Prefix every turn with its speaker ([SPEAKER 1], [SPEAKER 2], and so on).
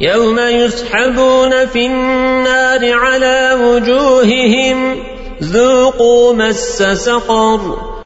[SPEAKER 1] يوم يسحبون في النار على وجوههم ذوقوا مس سقر.